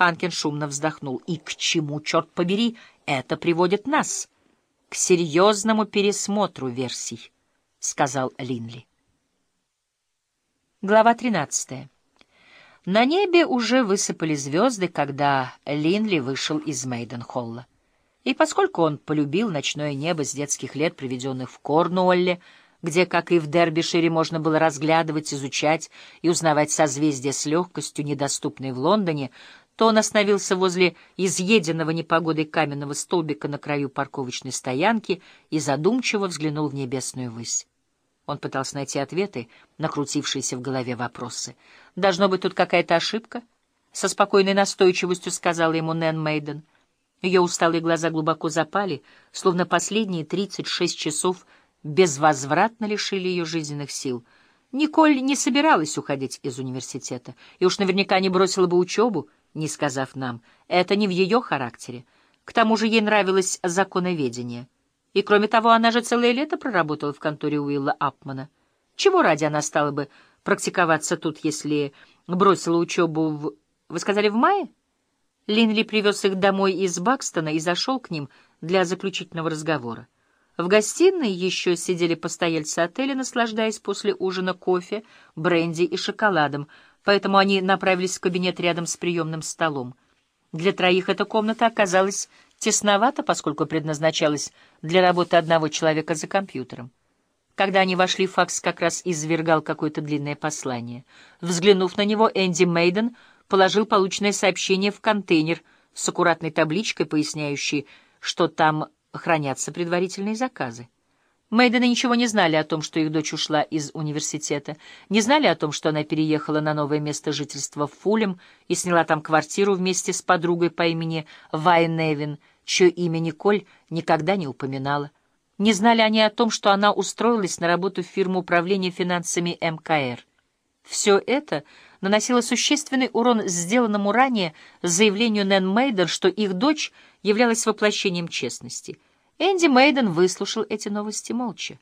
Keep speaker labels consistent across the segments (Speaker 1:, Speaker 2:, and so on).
Speaker 1: Ханкин шумно вздохнул. «И к чему, черт побери, это приводит нас?» «К серьезному пересмотру версий», — сказал Линли. Глава тринадцатая. На небе уже высыпали звезды, когда Линли вышел из Мейденхолла. И поскольку он полюбил ночное небо с детских лет, проведенных в Корнуолле, где, как и в Дербишире, можно было разглядывать, изучать и узнавать созвездия с легкостью, недоступной в Лондоне, то он остановился возле изъеденного непогодой каменного столбика на краю парковочной стоянки и задумчиво взглянул в небесную высь. Он пытался найти ответы на крутившиеся в голове вопросы. «Должно быть тут какая-то ошибка?» — со спокойной настойчивостью сказала ему Нэн Мейден. Ее усталые глаза глубоко запали, словно последние тридцать шесть часов безвозвратно лишили ее жизненных сил. Николь не собиралась уходить из университета, и уж наверняка не бросила бы учебу, не сказав нам. Это не в ее характере. К тому же ей нравилось законоведение — и, кроме того, она же целое лето проработала в конторе Уилла Апмана. Чего ради она стала бы практиковаться тут, если бросила учебу в... Вы сказали, в мае? Линли привез их домой из Бакстона и зашел к ним для заключительного разговора. В гостиной еще сидели постояльцы отеля, наслаждаясь после ужина кофе, бренди и шоколадом, поэтому они направились в кабинет рядом с приемным столом. Для троих эта комната оказалась тесновато, поскольку предназначалась для работы одного человека за компьютером. Когда они вошли, факс как раз извергал какое-то длинное послание. Взглянув на него, Энди Мейден положил полученное сообщение в контейнер с аккуратной табличкой, поясняющей, что там хранятся предварительные заказы. Мейдены ничего не знали о том, что их дочь ушла из университета, не знали о том, что она переехала на новое место жительства в Фулем и сняла там квартиру вместе с подругой по имени Вайн Невин, чье имя Николь никогда не упоминала. Не знали они о том, что она устроилась на работу в фирму управления финансами МКР. Все это наносило существенный урон сделанному ранее заявлению Нэн Мейдер, что их дочь являлась воплощением честности — Энди Мейден выслушал эти новости молча.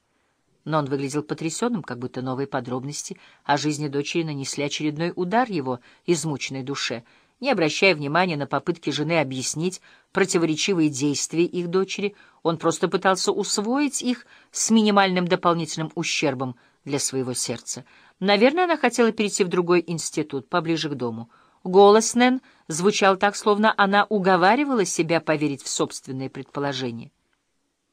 Speaker 1: Но он выглядел потрясенным, как будто новые подробности о жизни дочери нанесли очередной удар его измученной душе, не обращая внимания на попытки жены объяснить противоречивые действия их дочери, он просто пытался усвоить их с минимальным дополнительным ущербом для своего сердца. Наверное, она хотела перейти в другой институт, поближе к дому. Голос Нэн звучал так, словно она уговаривала себя поверить в собственные предположения.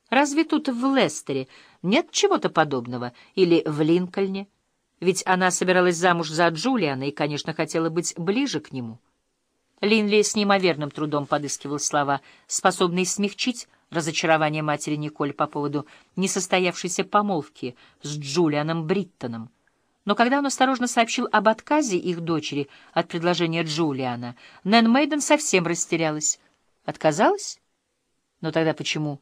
Speaker 1: Разве тут в Лестере нет чего-то подобного? Или в Линкольне? Ведь она собиралась замуж за Джулиана и, конечно, хотела быть ближе к нему. Линли с неимоверным трудом подыскивал слова, способные смягчить разочарование матери Николь по поводу несостоявшейся помолвки с Джулианом Бриттоном. Но когда он осторожно сообщил об отказе их дочери от предложения Джулиана, Нэн Мейден совсем растерялась. Отказалась? Но тогда почему?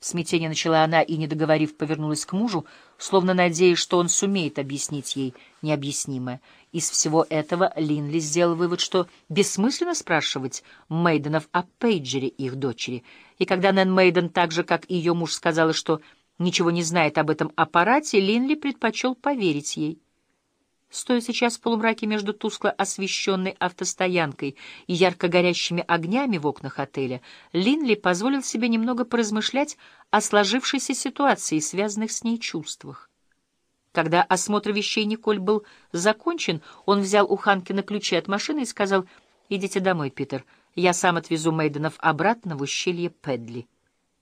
Speaker 1: В смятении начала она и, не договорив, повернулась к мужу, словно надеясь, что он сумеет объяснить ей необъяснимое. Из всего этого Линли сделал вывод, что бессмысленно спрашивать Мейденов о пейджере их дочери. И когда Нэн Мейден, так же, как и ее муж, сказала, что ничего не знает об этом аппарате, Линли предпочел поверить ей. Стоя сейчас в полумраке между тускло освещенной автостоянкой и ярко горящими огнями в окнах отеля, Линли позволил себе немного поразмышлять о сложившейся ситуации и связанных с ней чувствах. Когда осмотр вещей Николь был закончен, он взял у Ханкина ключи от машины и сказал, «Идите домой, Питер, я сам отвезу Мейденов обратно в ущелье Педли».